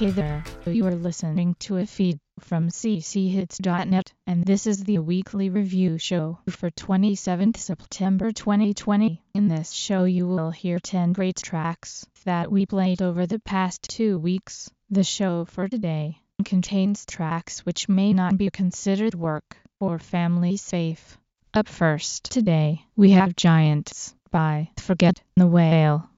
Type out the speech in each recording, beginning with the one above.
Hey there, you are listening to a feed from cchits.net, and this is the weekly review show for 27th September 2020. In this show, you will hear 10 great tracks that we played over the past two weeks. The show for today contains tracks which may not be considered work or family safe. Up first today, we have Giants by Forget the Whale.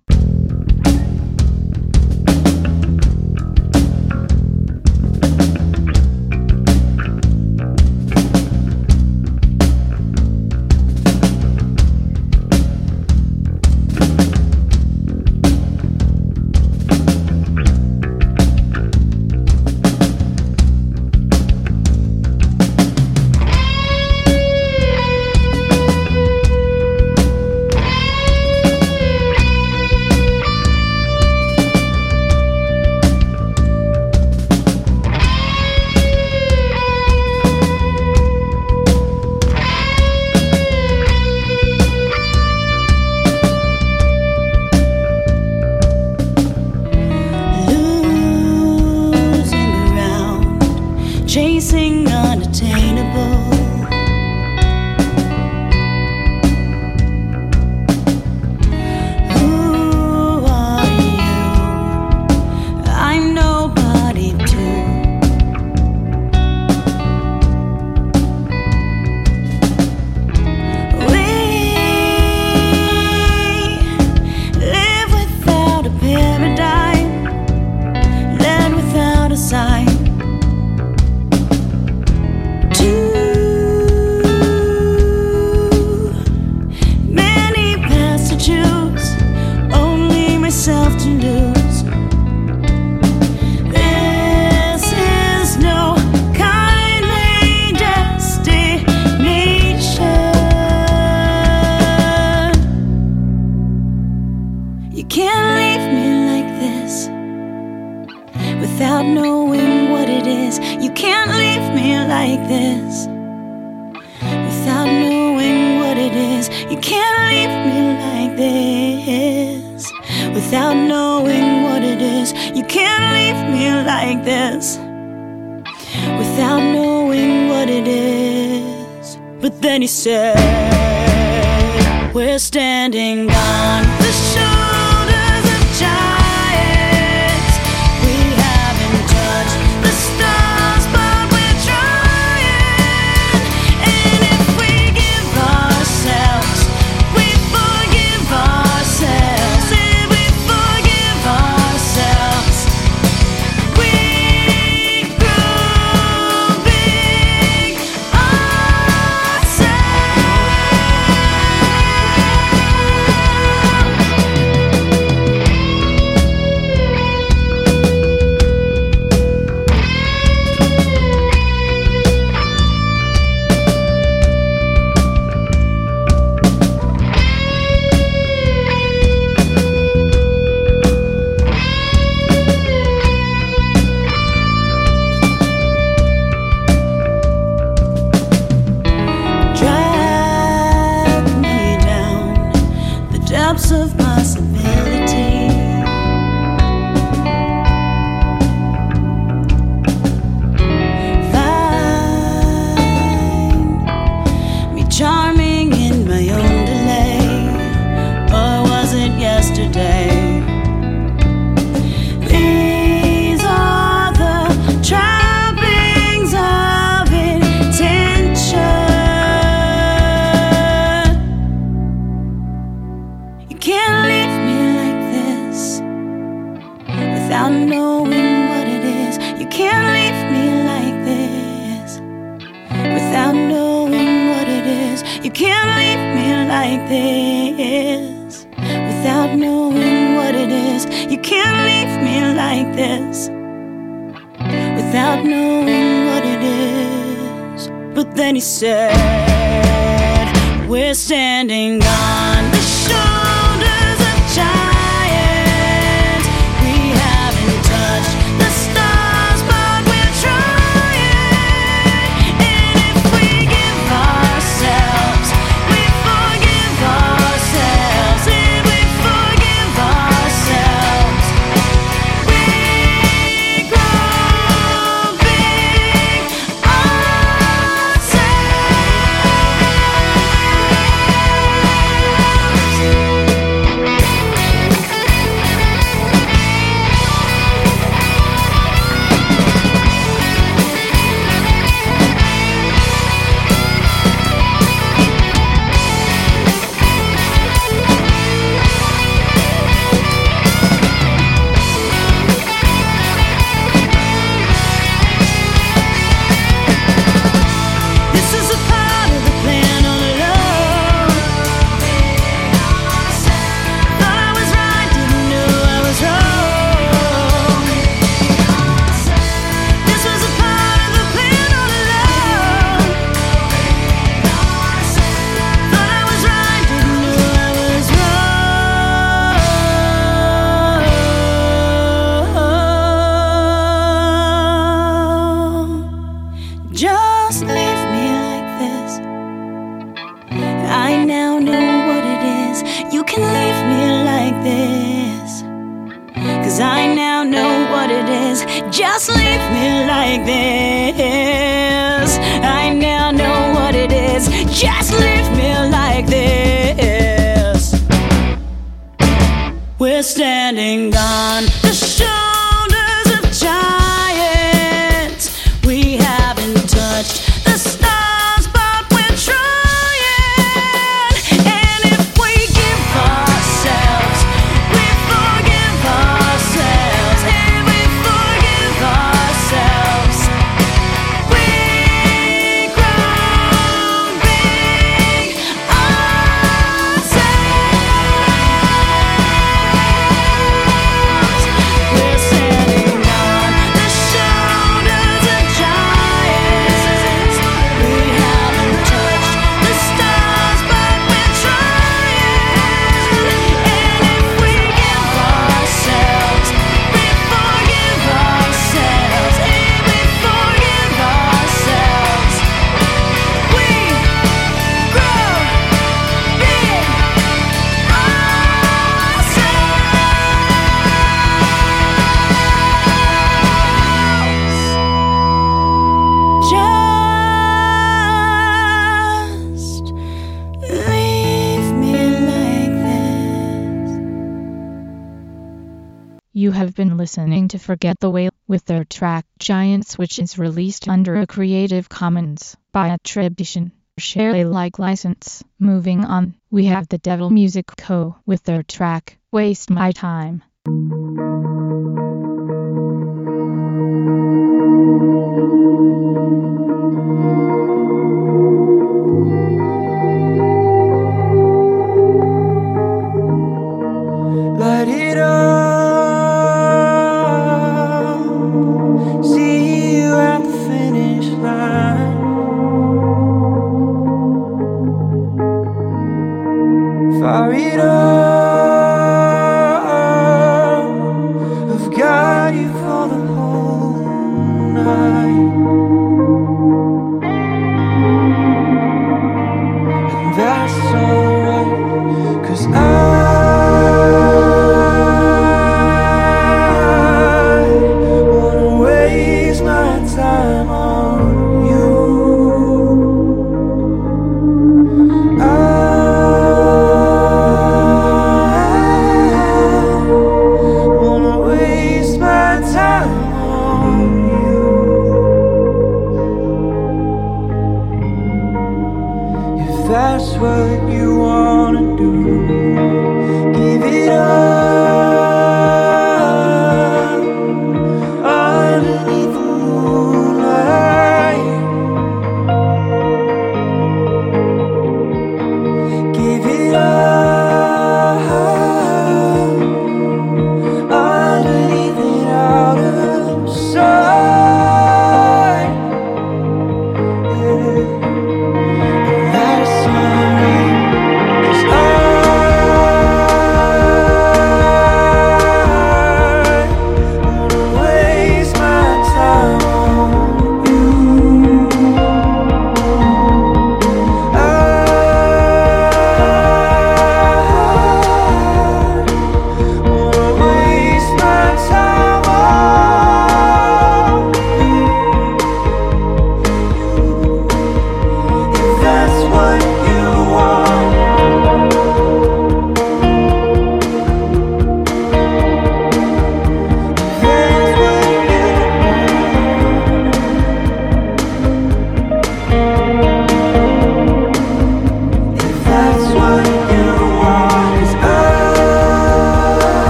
leave me like this without knowing what it is. You can't leave me like this without knowing what it is. You can't leave me like this without knowing what it is. But then he said, We're standing on the shore. listening to Forget the Whale with their track Giants which is released under a Creative Commons by attribution. Share Alike license. Moving on, we have the Devil Music Co. with their track Waste My Time.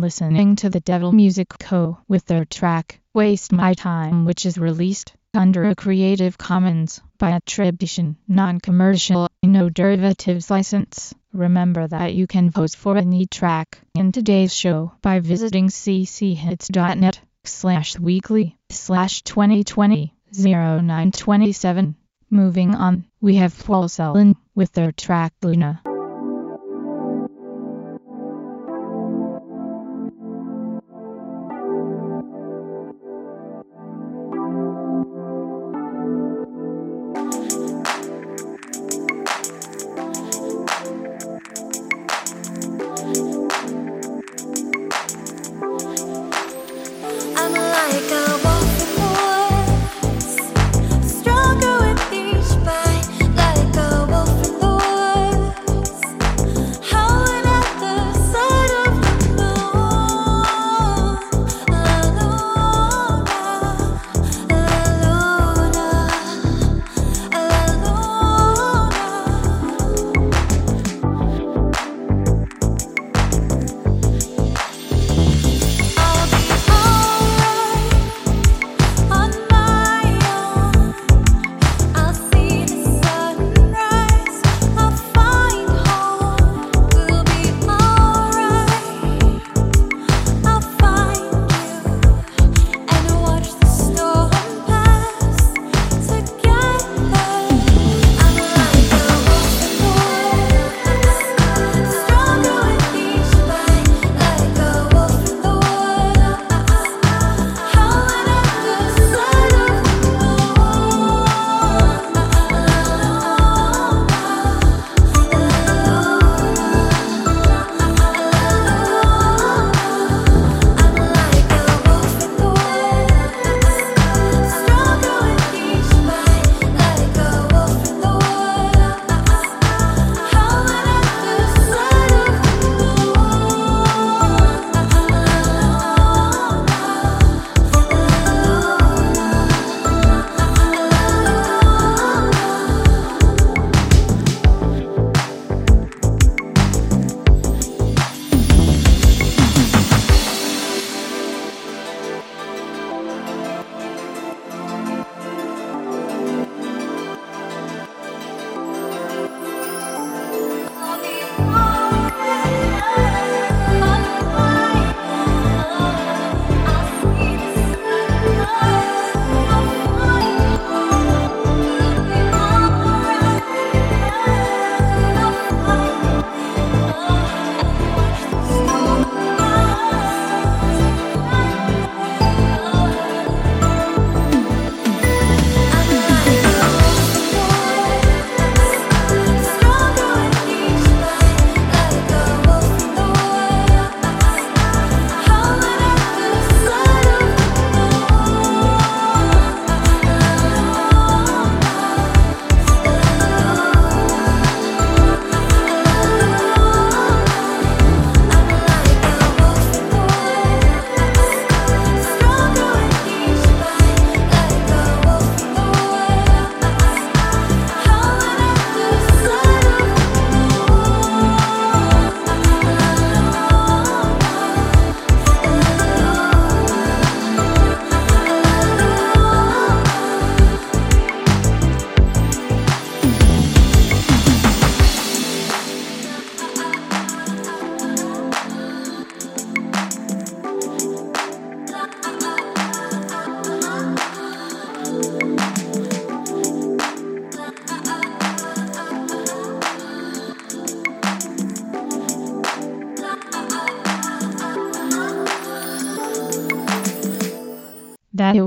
Listening to the Devil Music Co. with their track Waste My Time which is released under a Creative Commons by attribution, non-commercial, no derivatives license. Remember that you can vote for any track in today's show by visiting cchits.net slash weekly slash 2020 0927. Moving on, we have Paul Celan with their track Luna.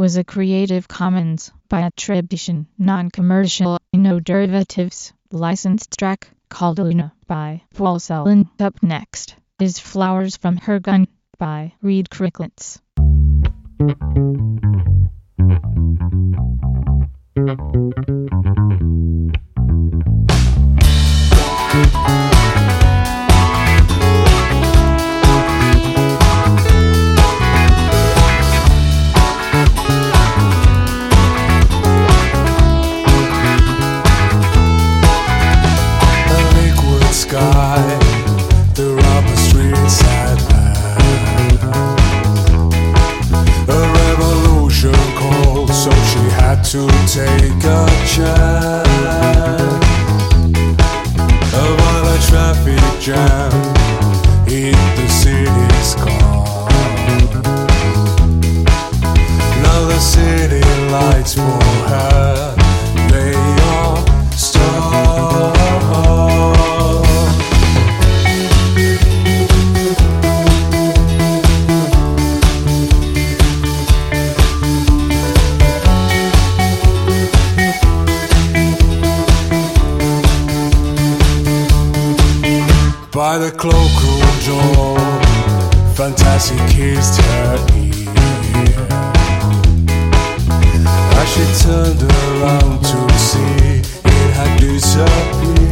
Was a Creative Commons by attribution, non-commercial, no derivatives, licensed track called Luna by Paul Celan. Up next is Flowers from Her Gun by Reed Cricklets. turned around to see it had disappeared.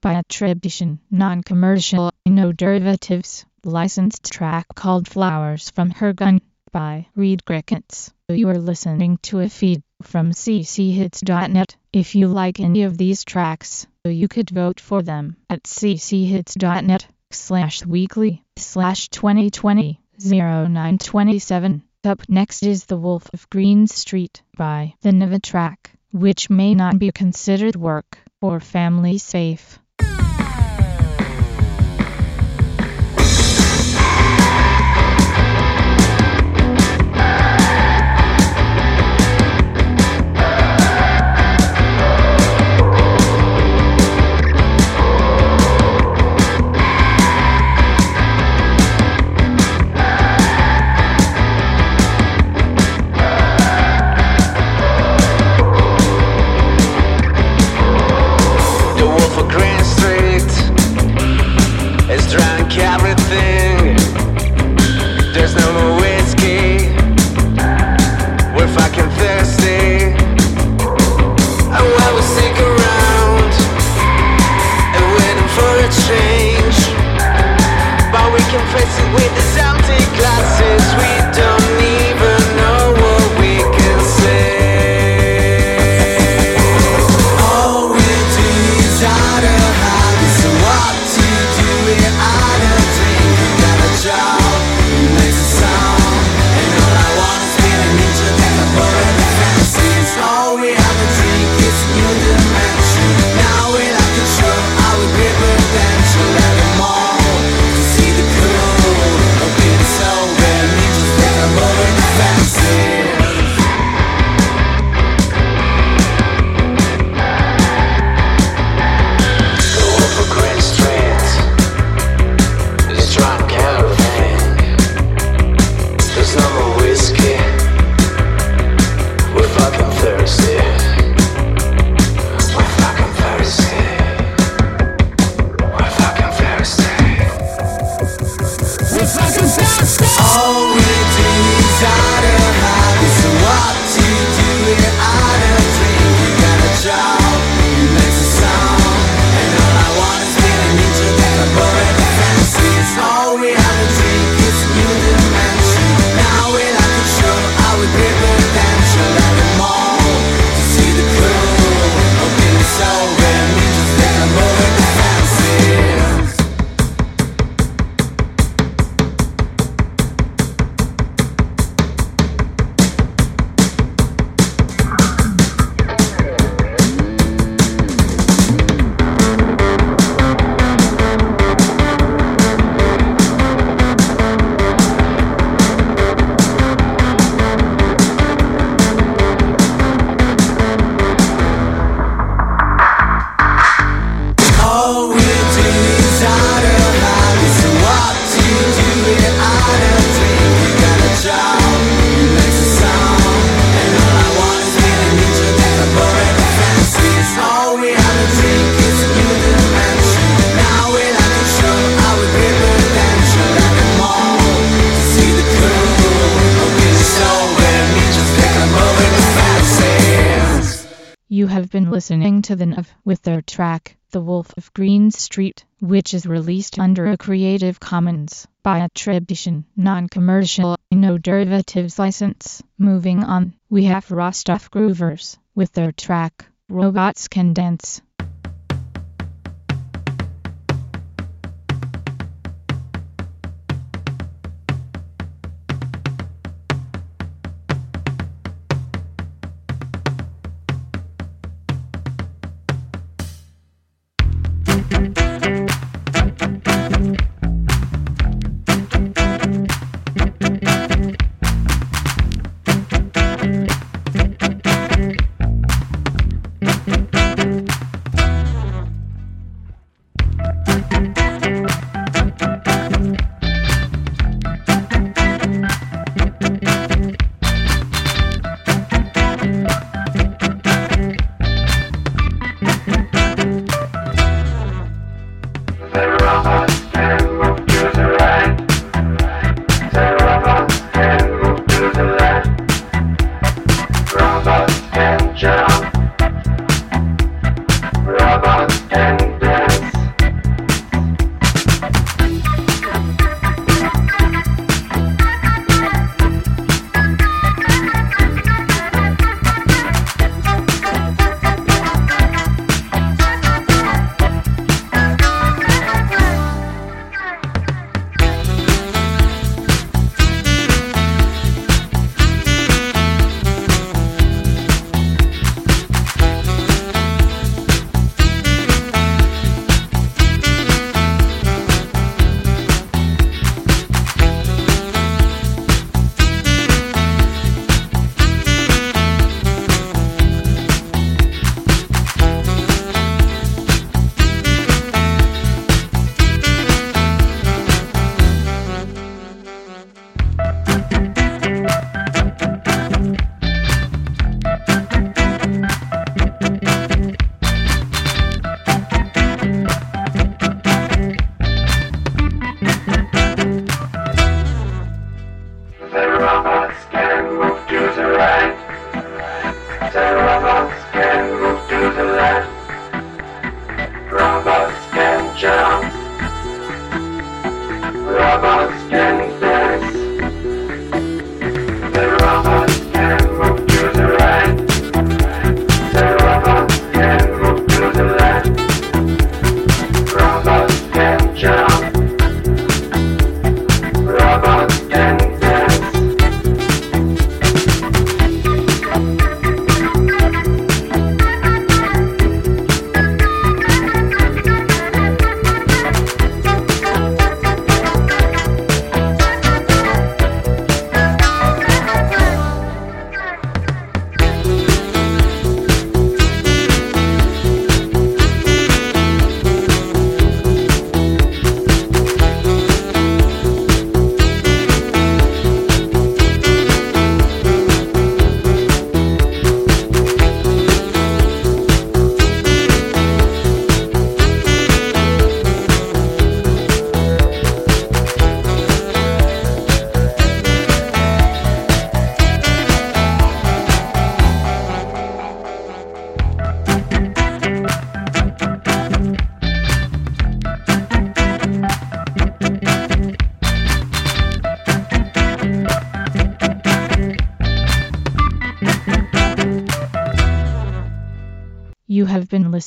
By by attribution, non-commercial, no derivatives, licensed track called Flowers from Her Gun by Reed Crickets. You are listening to a feed from cchits.net. If you like any of these tracks, you could vote for them at cchits.net slash weekly slash 2020 0927. Up next is The Wolf of Green Street by The Niva Track, which may not be considered work for Family Safe. Listening to the NOV with their track, The Wolf of Green Street, which is released under a Creative Commons by attribution, non-commercial, no derivatives license. Moving on, we have Rostov Groovers with their track, Robots Can Dance.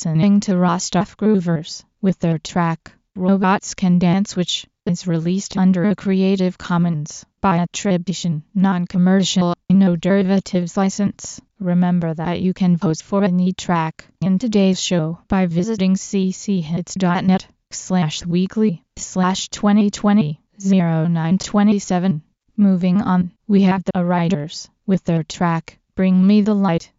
Listening to Rostov Groovers with their track, Robots Can Dance which is released under a Creative Commons by attribution, non-commercial, no derivatives license. Remember that you can vote for any track in today's show by visiting cchits.net slash weekly slash 2020 0927. Moving on, we have the Riders with their track, Bring Me the Light.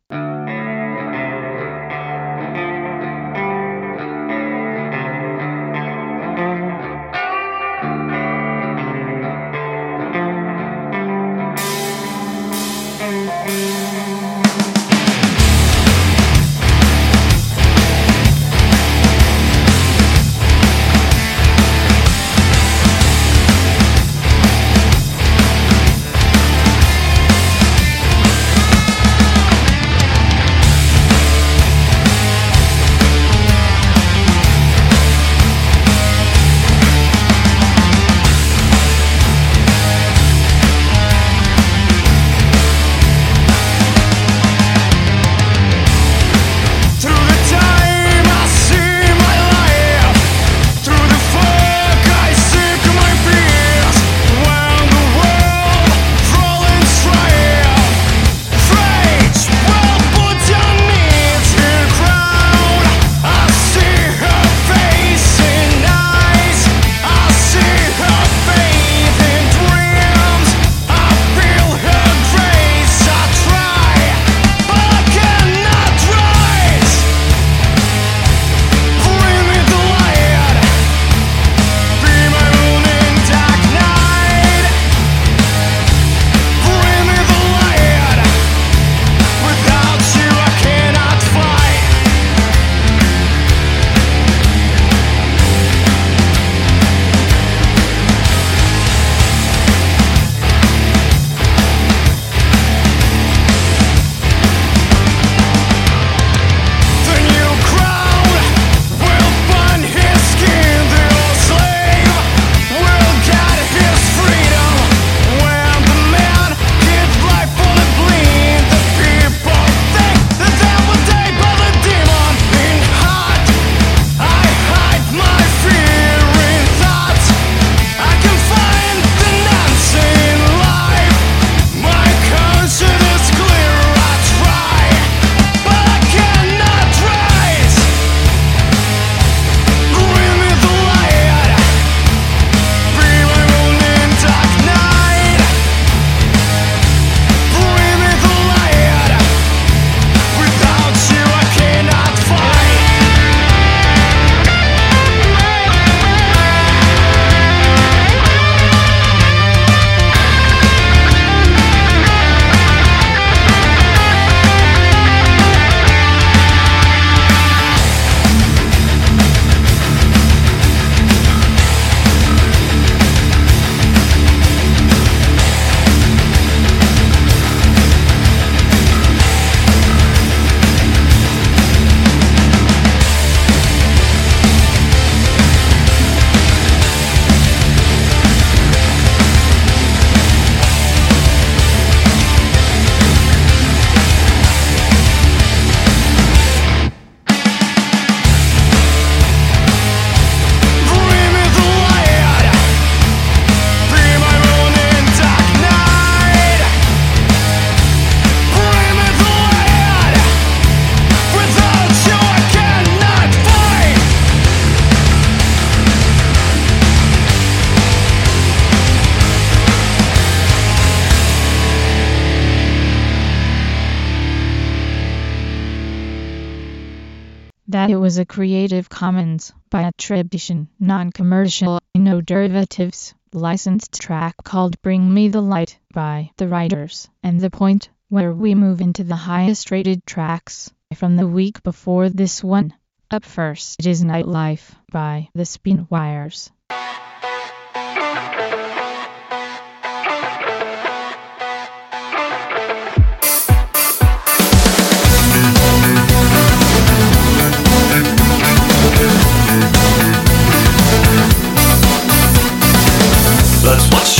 That it was a Creative Commons by attribution, non-commercial, no derivatives, licensed track called Bring Me the Light by The Writers, and the point where we move into the highest rated tracks from the week before this one. Up first is Nightlife by The Spin Wires.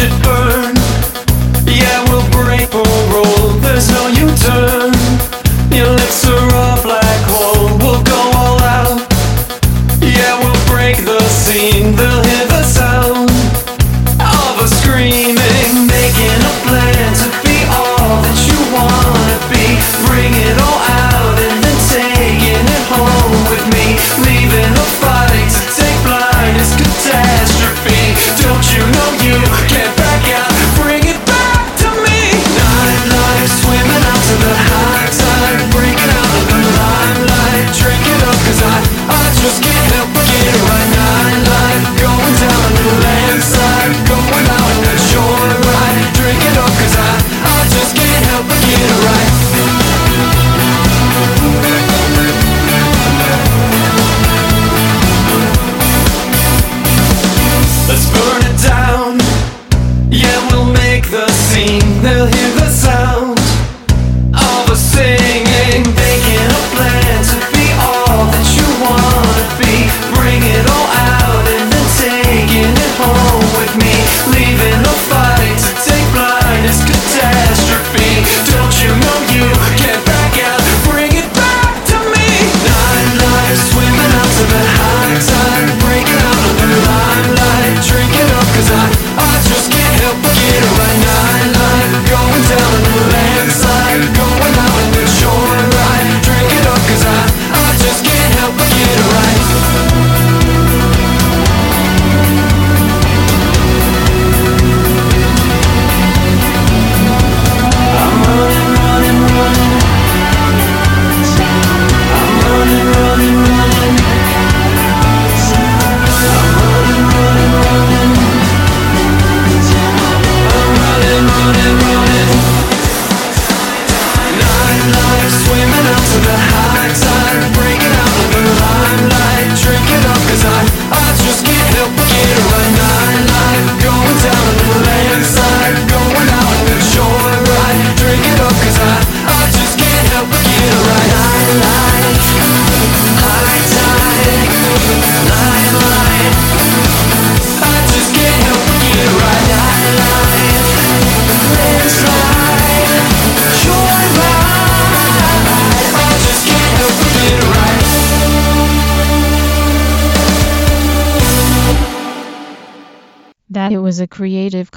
It burn. Yeah, we'll break or roll. There's no U-turn. Your lips are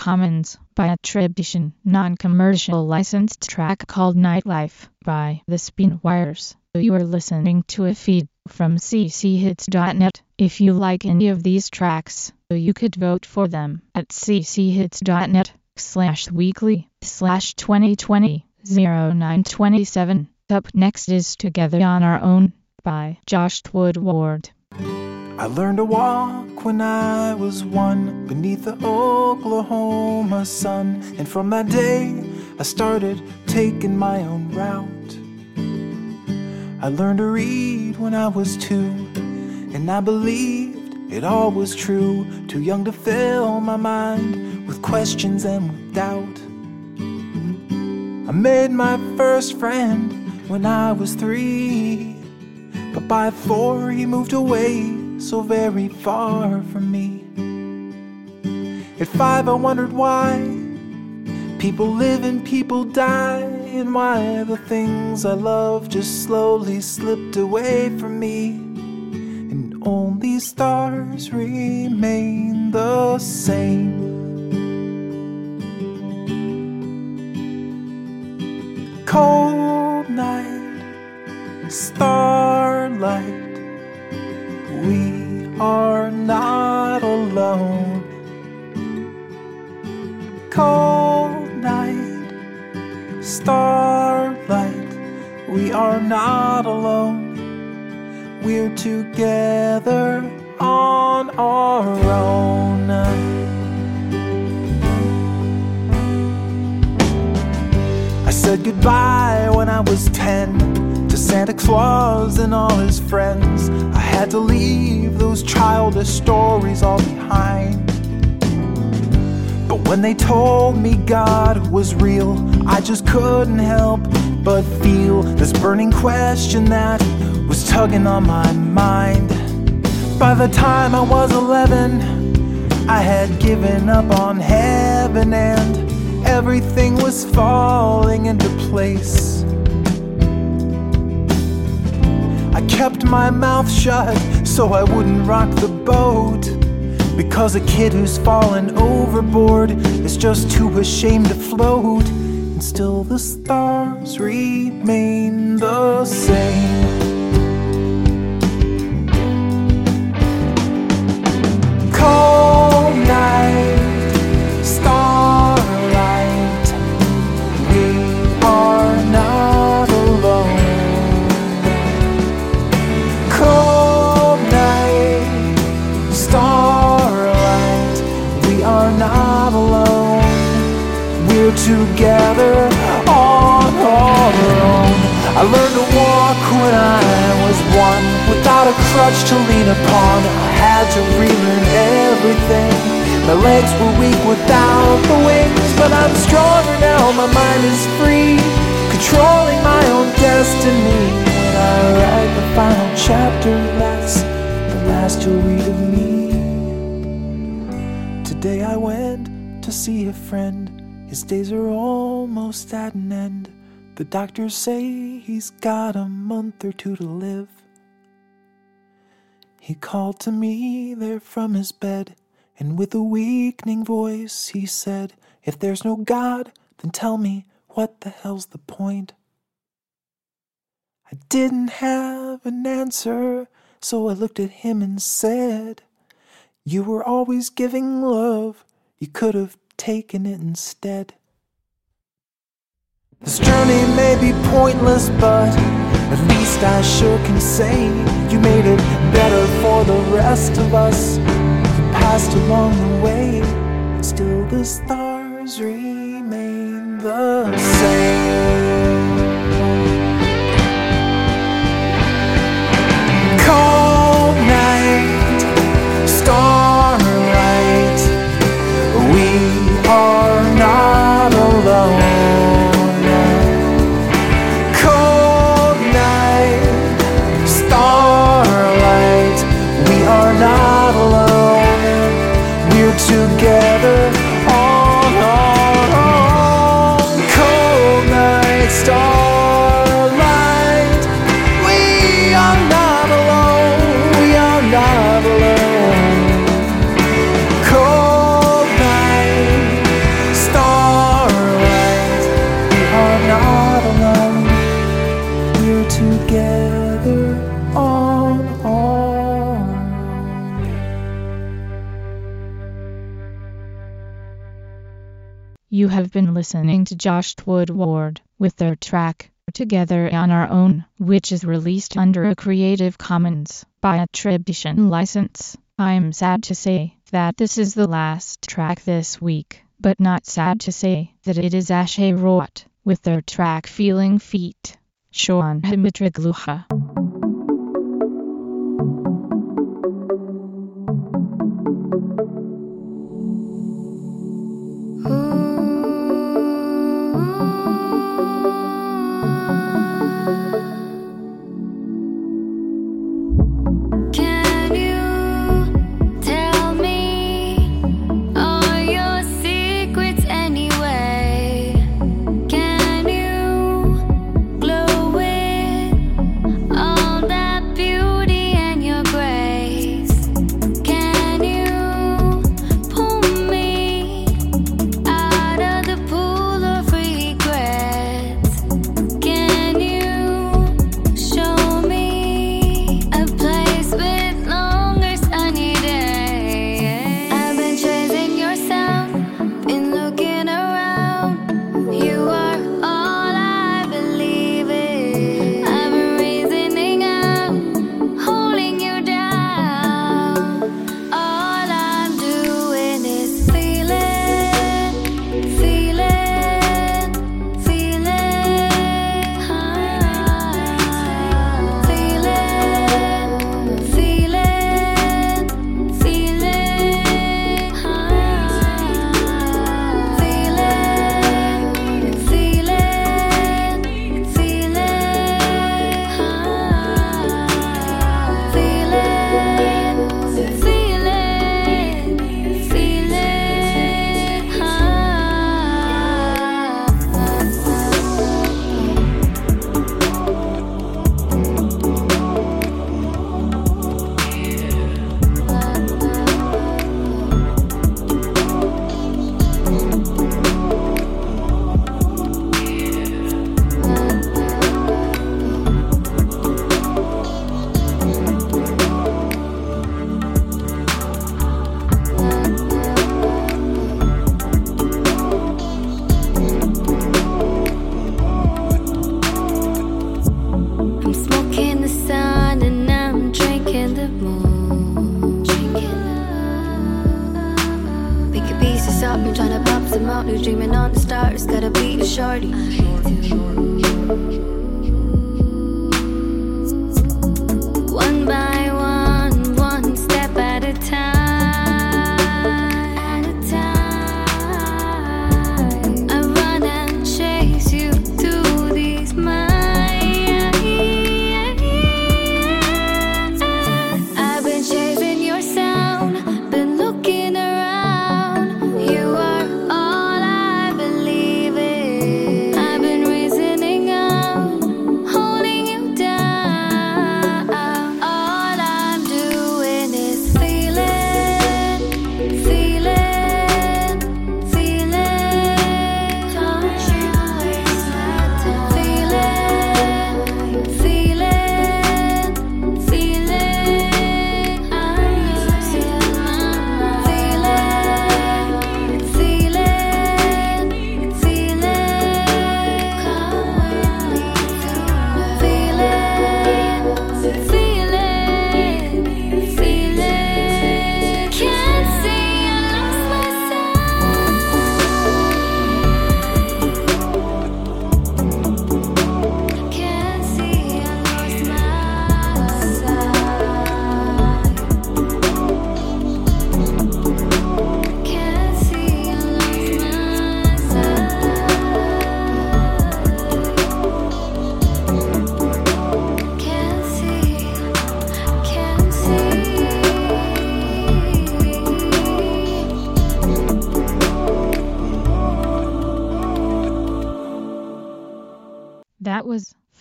Commons by attribution, non-commercial licensed track called Nightlife by The Spin Wires. You are listening to a feed from cchits.net. If you like any of these tracks, you could vote for them at cchits.net slash weekly slash 2020 0927. Up next is Together on Our Own by Josh Woodward. I learned to walk when I was one beneath the Oklahoma sun. And from that day, I started taking my own route. I learned to read when I was two, and I believed it all was true. Too young to fill my mind with questions and with doubt. I made my first friend when I was three. But by four, he moved away so very far from me. At five, I wondered why people live and people die, and why the things I love just slowly slipped away from me. And only stars remain the same. Cold night, starlight. Are not alone. Cold night, starlight. We are not alone. we're together on our own. I said goodbye when I was 10 to Santa Claus and all his friends. I had to leave those childish stories all behind. But when they told me God was real, I just couldn't help but feel this burning question that was tugging on my mind. By the time I was 11, I had given up on heaven and everything was falling into place. I kept my mouth shut so I wouldn't rock the boat. Because a kid who's fallen overboard is just too ashamed to float. And still the stars remain the same. Without a crutch to lean upon. I had to relearn everything. My legs were weak without the wings, but I'm stronger now. My mind is free, controlling my own destiny. When I write the final chapter, that's the last you'll read of me. Today I went to see a friend. His days are almost at an end. The doctors say he's got a month or two to live. He called to me there from his bed, and with a weakening voice he said, If there's no God, then tell me what the hell's the point? I didn't have an answer, so I looked at him and said, You were always giving love, you could have taken it instead. This journey may be pointless, but at least I sure can say you made it better for the rest of us. You passed along the way, still the stars remain the same. You have been listening to Josh Woodward with their track Together on Our Own, which is released under a Creative Commons by attribution license. I'm sad to say that this is the last track this week, but not sad to say that it is Ashe Rot with their track Feeling Feet. Sean Himitrigluha. Can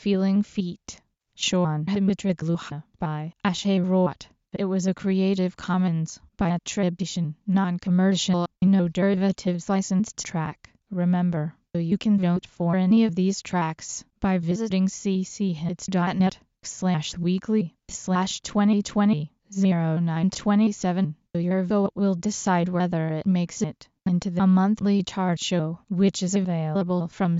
Feeling Feet. Sean Himitrigluha by Ashe Rot. It was a Creative Commons by attribution, non-commercial, no derivatives licensed track. Remember, you can vote for any of these tracks by visiting cchits.net slash weekly slash 2020 0927. Your vote will decide whether it makes it into the monthly chart show, which is available from